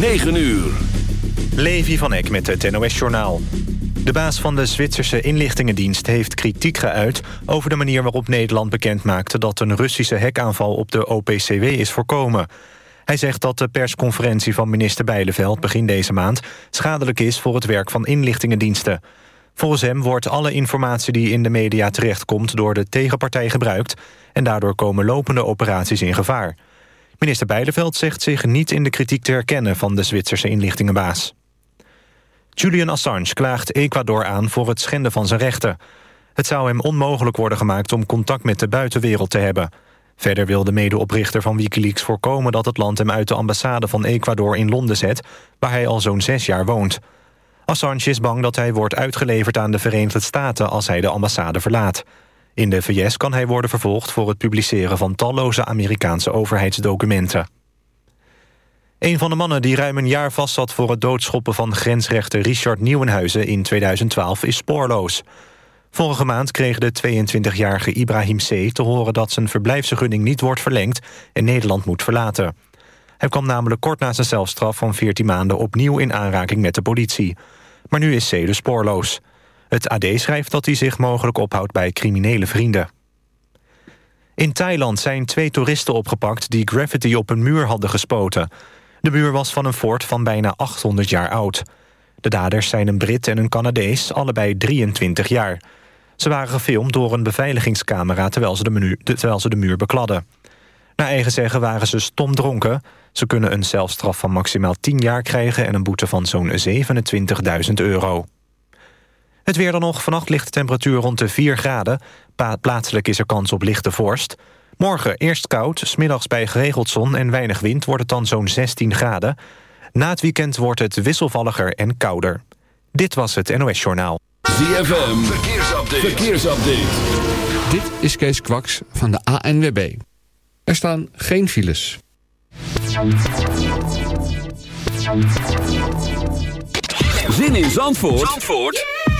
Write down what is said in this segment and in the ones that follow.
9 uur. Levi van Eck met het NOS-journaal. De baas van de Zwitserse inlichtingendienst heeft kritiek geuit... over de manier waarop Nederland bekendmaakte... dat een Russische hekaanval op de OPCW is voorkomen. Hij zegt dat de persconferentie van minister Bijleveld begin deze maand... schadelijk is voor het werk van inlichtingendiensten. Volgens hem wordt alle informatie die in de media terechtkomt... door de tegenpartij gebruikt... en daardoor komen lopende operaties in gevaar. Minister Beideveld zegt zich niet in de kritiek te herkennen van de Zwitserse inlichtingenbaas. Julian Assange klaagt Ecuador aan voor het schenden van zijn rechten. Het zou hem onmogelijk worden gemaakt om contact met de buitenwereld te hebben. Verder wil de medeoprichter van Wikileaks voorkomen dat het land hem uit de ambassade van Ecuador in Londen zet, waar hij al zo'n zes jaar woont. Assange is bang dat hij wordt uitgeleverd aan de Verenigde Staten als hij de ambassade verlaat. In de VS kan hij worden vervolgd voor het publiceren van talloze Amerikaanse overheidsdocumenten. Een van de mannen die ruim een jaar vastzat voor het doodschoppen van grensrechter Richard Nieuwenhuizen in 2012 is spoorloos. Vorige maand kreeg de 22-jarige Ibrahim C. te horen dat zijn verblijfsvergunning niet wordt verlengd en Nederland moet verlaten. Hij kwam namelijk kort na zijn zelfstraf van 14 maanden opnieuw in aanraking met de politie. Maar nu is C. dus spoorloos. Het AD schrijft dat hij zich mogelijk ophoudt bij criminele vrienden. In Thailand zijn twee toeristen opgepakt die graffiti op een muur hadden gespoten. De muur was van een fort van bijna 800 jaar oud. De daders zijn een Brit en een Canadees, allebei 23 jaar. Ze waren gefilmd door een beveiligingscamera terwijl ze de, terwijl ze de muur bekladden. Naar eigen zeggen waren ze stomdronken. Ze kunnen een zelfstraf van maximaal 10 jaar krijgen... en een boete van zo'n 27.000 euro. Het weer dan nog. Vannacht ligt de temperatuur rond de 4 graden. Plaatselijk is er kans op lichte vorst. Morgen eerst koud, smiddags bij geregeld zon en weinig wind... wordt het dan zo'n 16 graden. Na het weekend wordt het wisselvalliger en kouder. Dit was het NOS Journaal. ZFM, verkeersupdate. verkeersupdate. Dit is Kees Kwaks van de ANWB. Er staan geen files. Zin in Zandvoort? Zandvoort?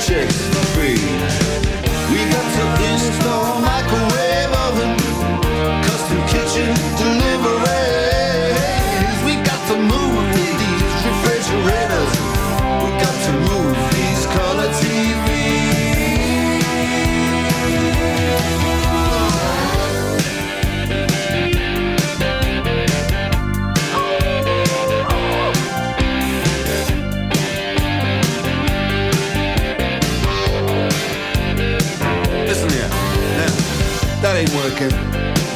chicks for free.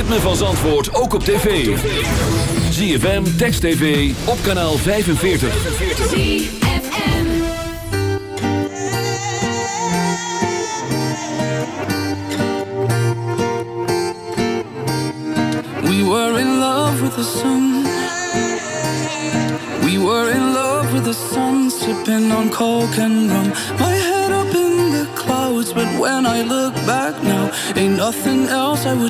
ritme van Zandvoort ook op tv. ZFM, Text TV, op kanaal 45. We were in love with the sun We were in love with the sun Sipping on coke and rum My head up in the clouds But when I look back now Ain't nothing else I would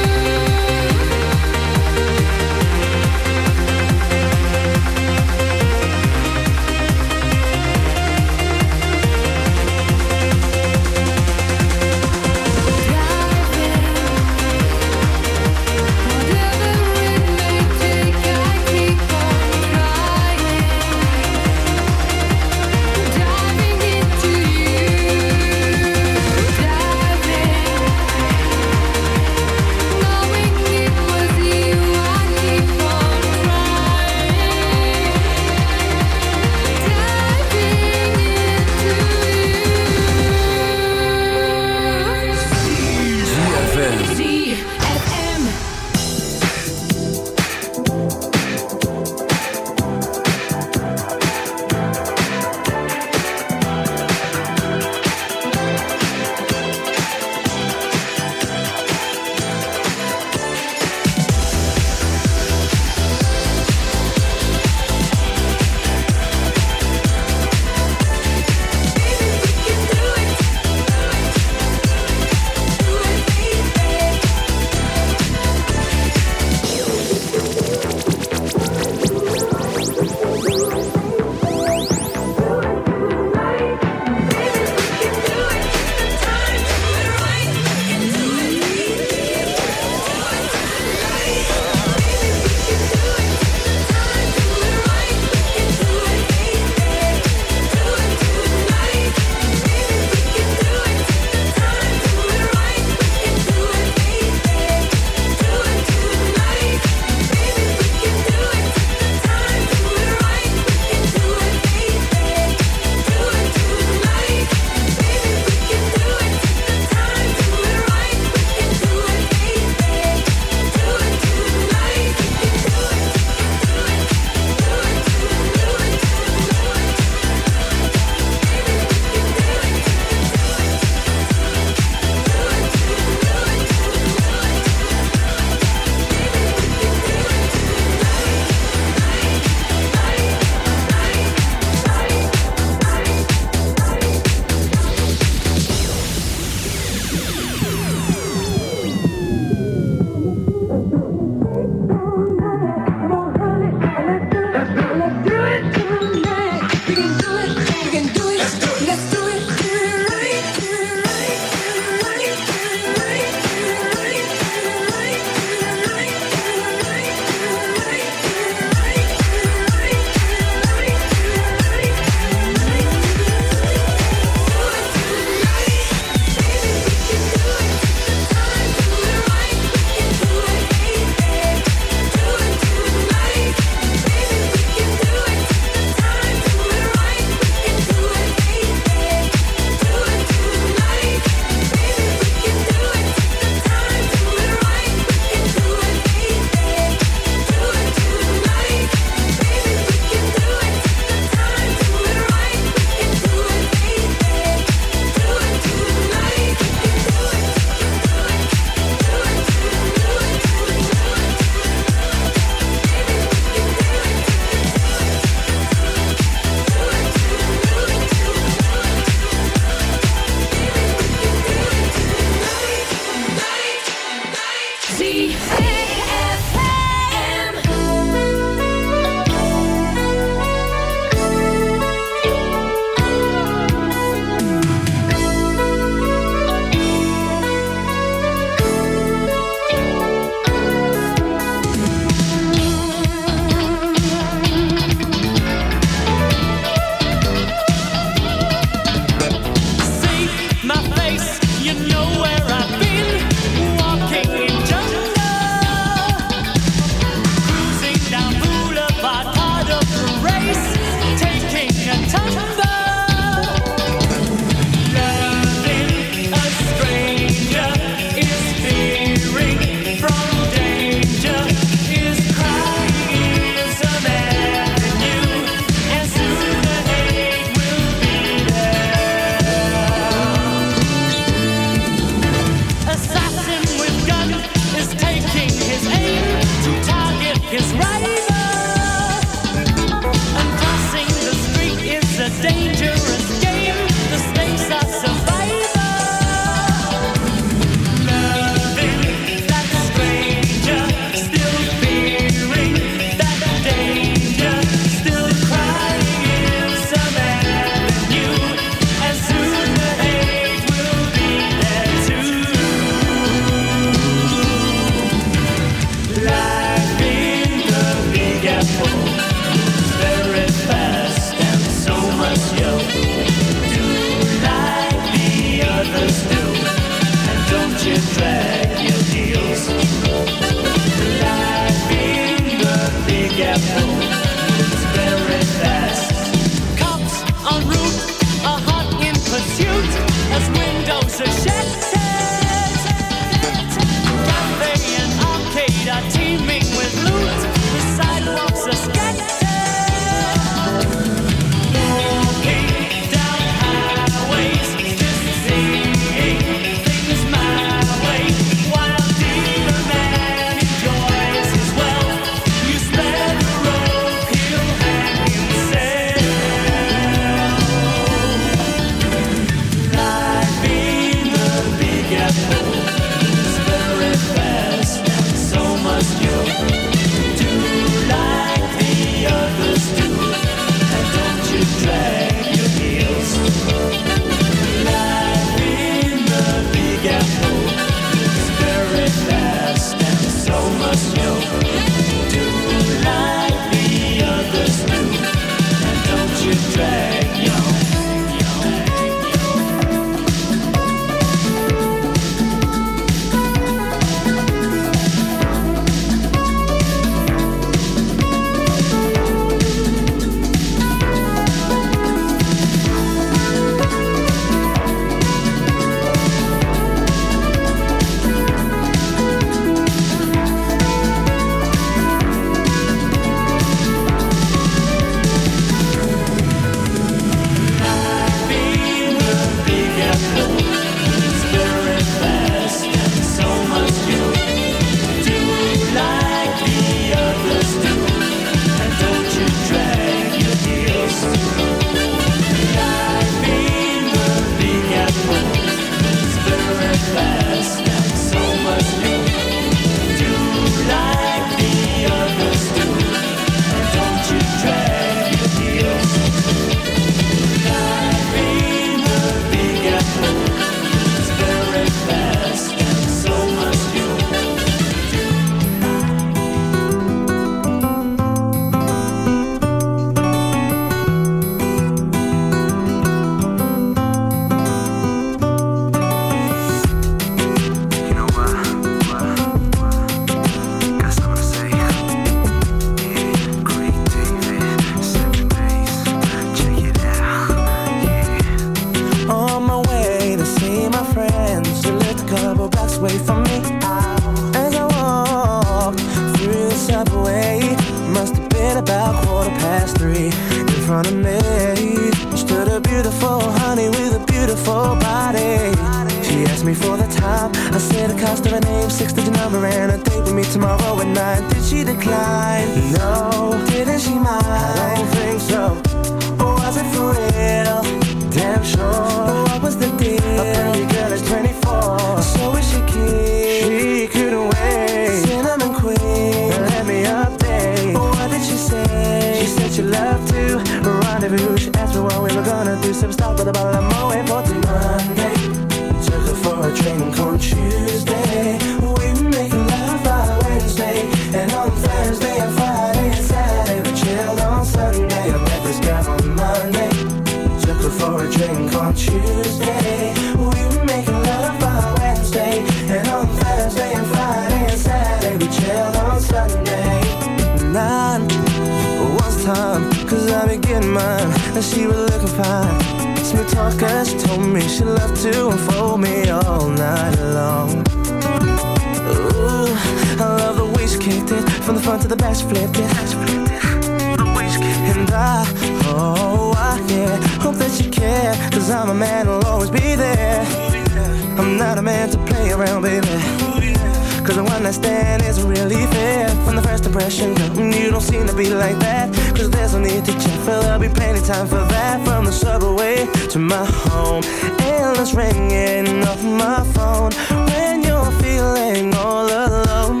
depression you don't seem to be like that Cause there's no need to check But there'll be plenty time for that From the subway to my home Endless ringing off my phone When you're feeling all alone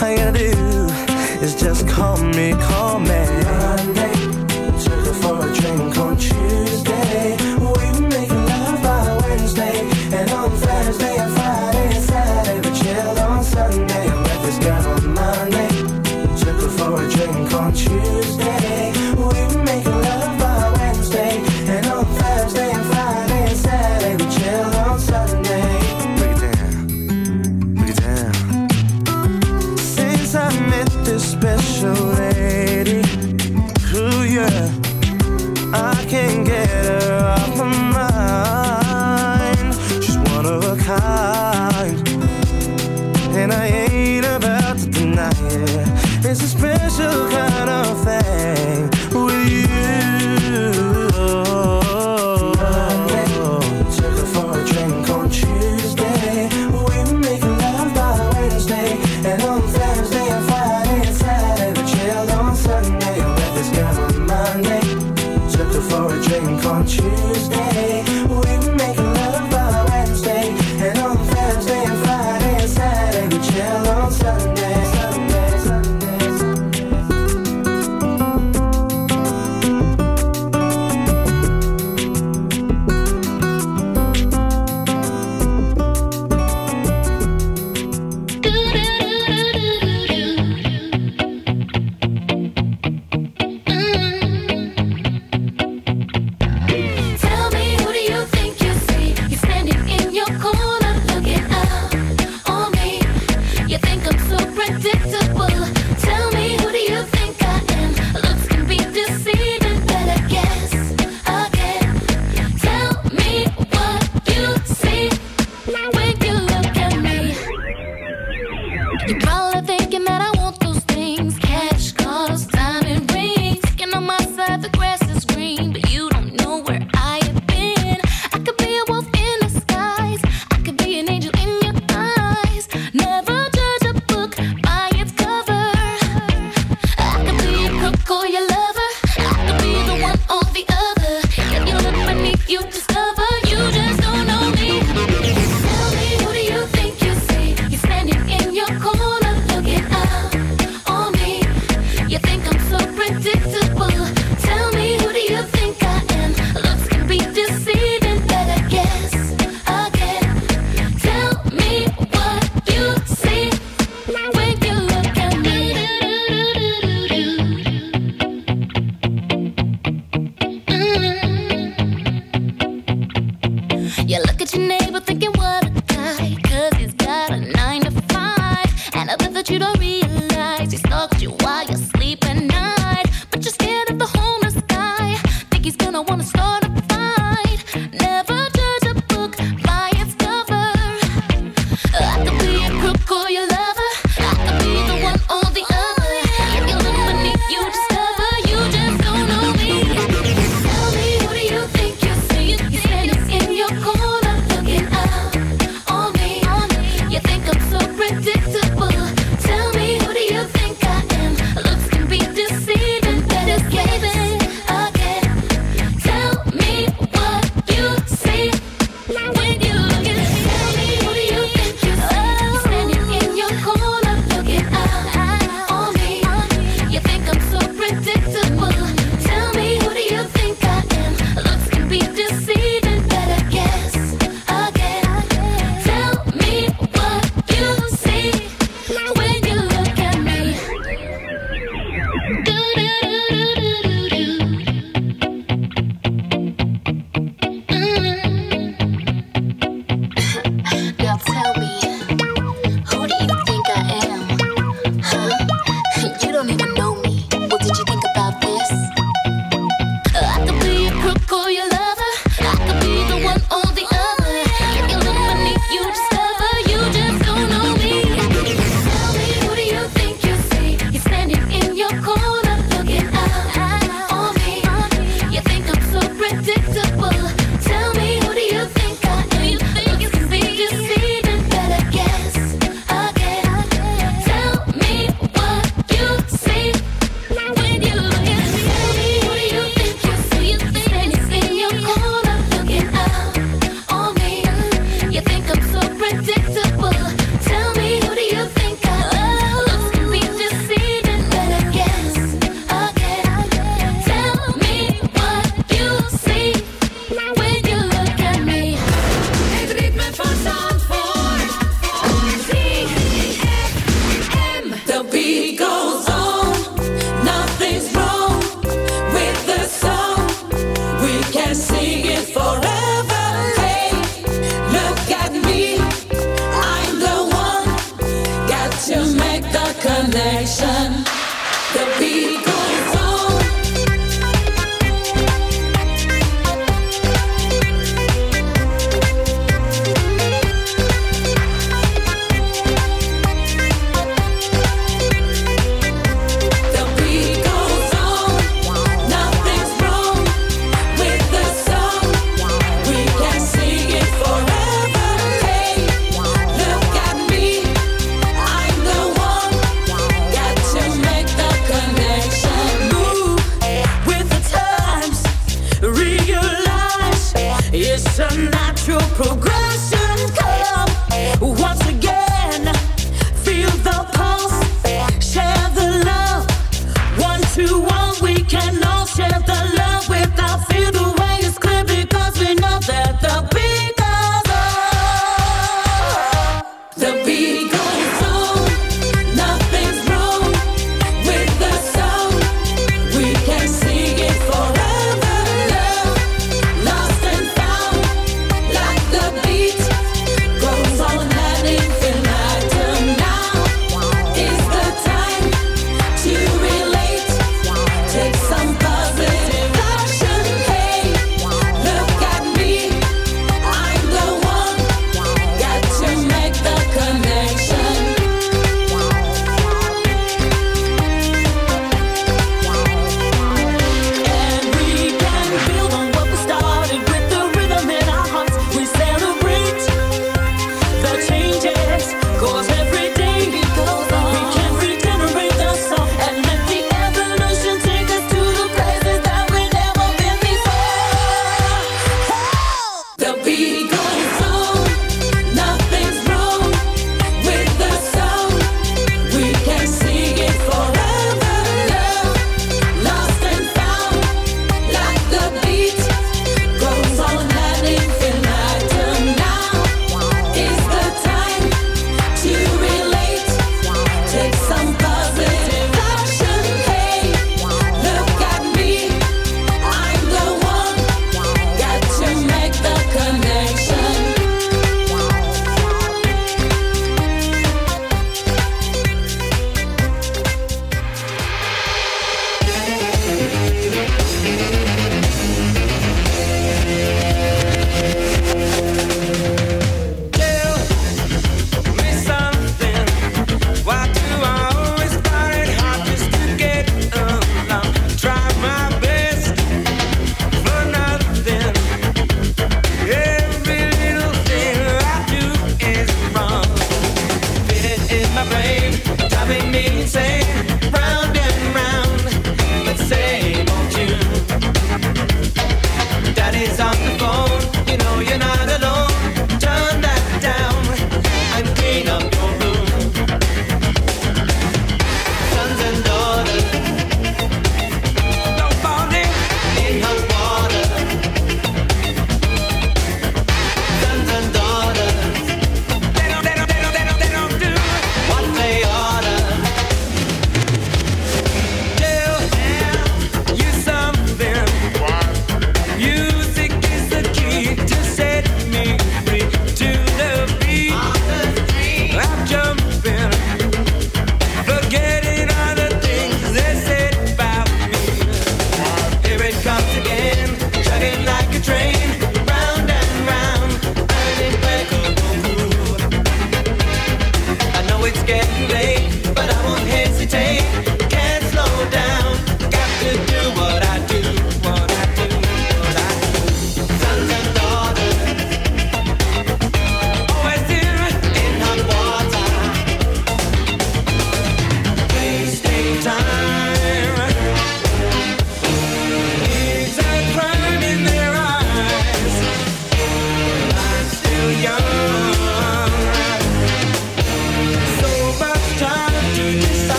All you gotta do is just call me, call me Monday, took her for a drink on Tuesday we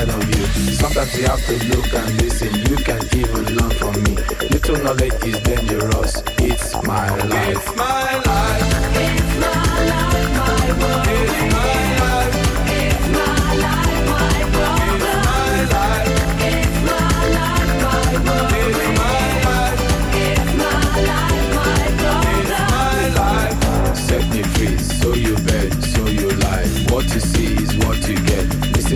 inside of you. Sometimes you have to look and listen. You can even learn from me. Little knowledge is dangerous. It's my life. It's my life. It's my life, my world. It's my life. It's my life, my world. It's my life. It's my life, my world. It's my life. It's my life, my world. It's my life. Set me free, so you bet, so you lie. What you see is what you